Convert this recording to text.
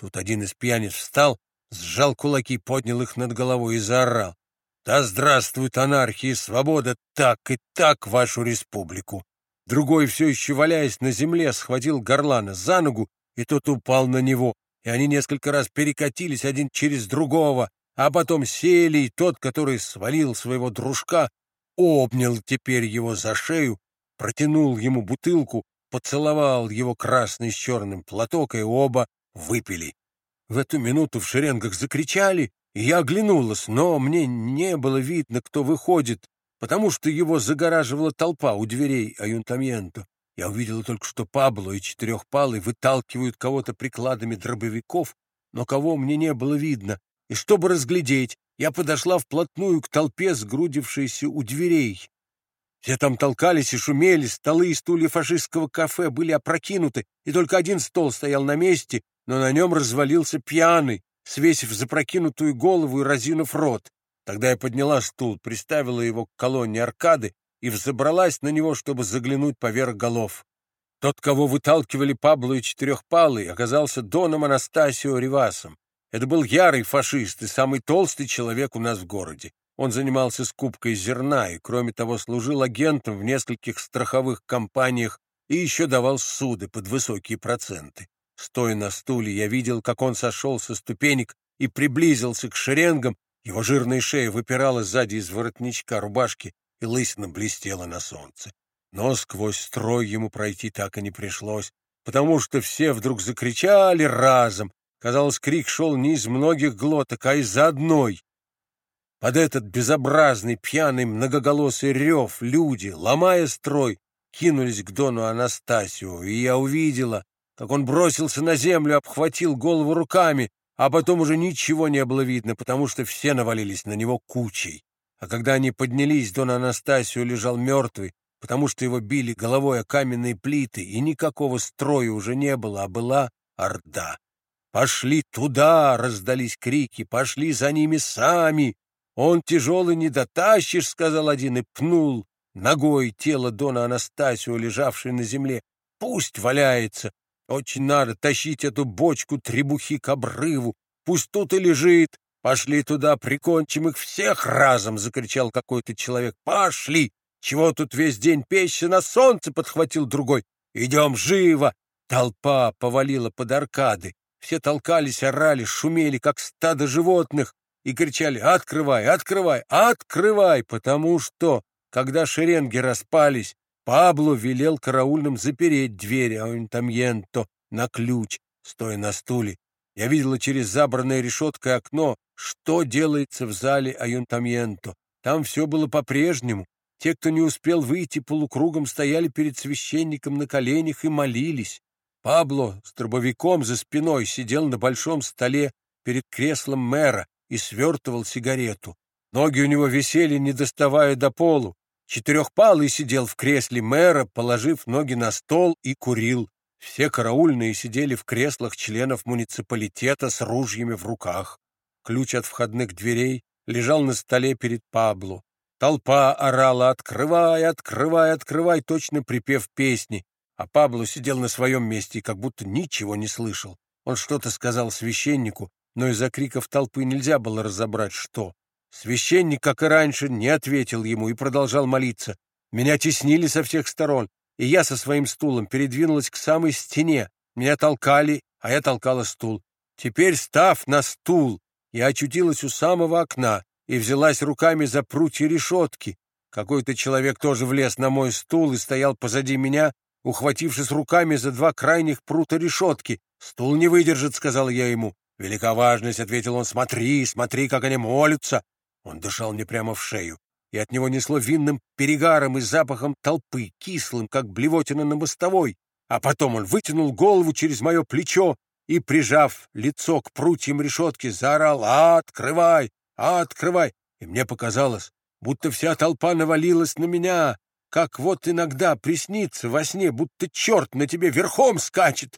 Тут один из пьяниц встал, сжал кулаки, поднял их над головой и заорал. «Да здравствует анархия и свобода так и так вашу республику!» Другой, все еще валяясь на земле, схватил горлана за ногу, и тот упал на него, и они несколько раз перекатились один через другого, а потом сели, и тот, который свалил своего дружка, обнял теперь его за шею, протянул ему бутылку, поцеловал его красный с черным платок, и оба выпили. В эту минуту в шеренгах закричали, и я оглянулась, но мне не было видно, кто выходит, потому что его загораживала толпа у дверей аюнтамента. Я увидела только, что Пабло и Четырехпалый выталкивают кого-то прикладами дробовиков, но кого мне не было видно, и чтобы разглядеть, я подошла вплотную к толпе, сгрудившейся у дверей. Все там толкались и шумели, столы и стулья фашистского кафе были опрокинуты, и только один стол стоял на месте, но на нем развалился пьяный, свесив запрокинутую голову и разинув рот. Тогда я подняла стул, приставила его к колонне аркады и взобралась на него, чтобы заглянуть поверх голов. Тот, кого выталкивали Пабло и Четырехпалый, оказался Доном Анастасио Ривасом. Это был ярый фашист и самый толстый человек у нас в городе. Он занимался скупкой зерна и, кроме того, служил агентом в нескольких страховых компаниях и еще давал суды под высокие проценты. Стоя на стуле, я видел, как он сошел со ступенек и приблизился к шеренгам, его жирная шея выпирала сзади из воротничка рубашки, и лысина блестела на солнце. Но сквозь строй ему пройти так и не пришлось, потому что все вдруг закричали разом. Казалось, крик шел не из многих глоток, а из одной. Под этот безобразный, пьяный, многоголосый рев люди, ломая строй, кинулись к Дону Анастасию, и я увидела, как он бросился на землю, обхватил голову руками, а потом уже ничего не было видно, потому что все навалились на него кучей. А когда они поднялись, Дон Анастасио лежал мертвый, потому что его били головой о каменные плиты, и никакого строя уже не было, а была орда. «Пошли туда!» — раздались крики. «Пошли за ними сами!» «Он тяжелый не дотащишь!» — сказал один и пнул ногой тело Дона Анастасио, лежавшее на земле. «Пусть валяется! Очень надо тащить эту бочку требухи к обрыву. Пусть тут и лежит. Пошли туда, прикончим их всех разом, — закричал какой-то человек. Пошли! Чего тут весь день печься на солнце, — подхватил другой. Идем живо! Толпа повалила под аркады. Все толкались, орали, шумели, как стадо животных, и кричали «Открывай! Открывай! Открывай!» Потому что, когда шеренги распались, Пабло велел караульным запереть дверь Аунтамьенто на ключ, стоя на стуле. Я видела через забранное решеткой окно, что делается в зале Аюнтамьенто. Там все было по-прежнему. Те, кто не успел выйти полукругом, стояли перед священником на коленях и молились. Пабло с дробовиком за спиной сидел на большом столе перед креслом мэра и свертывал сигарету. Ноги у него висели, не доставая до полу. Четырехпалый сидел в кресле мэра, положив ноги на стол и курил. Все караульные сидели в креслах членов муниципалитета с ружьями в руках. Ключ от входных дверей лежал на столе перед Пабло. Толпа орала «Открывай, открывай, открывай!» точно припев песни, а Пабло сидел на своем месте и как будто ничего не слышал. Он что-то сказал священнику, но из-за криков толпы нельзя было разобрать, что. Священник, как и раньше, не ответил ему и продолжал молиться. Меня теснили со всех сторон, и я со своим стулом передвинулась к самой стене. Меня толкали, а я толкала стул. Теперь, став на стул, я очутилась у самого окна и взялась руками за прутья решетки. Какой-то человек тоже влез на мой стул и стоял позади меня, ухватившись руками за два крайних прута решетки. «Стул не выдержит», — сказал я ему. «Велика важность», — ответил он. «Смотри, смотри, как они молятся». Он дышал мне прямо в шею, и от него несло винным перегаром и запахом толпы, кислым, как блевотина на мостовой. А потом он вытянул голову через мое плечо и, прижав лицо к прутьям решетки, заорал «Открывай! Открывай!» И мне показалось, будто вся толпа навалилась на меня, как вот иногда приснится во сне, будто черт на тебе верхом скачет,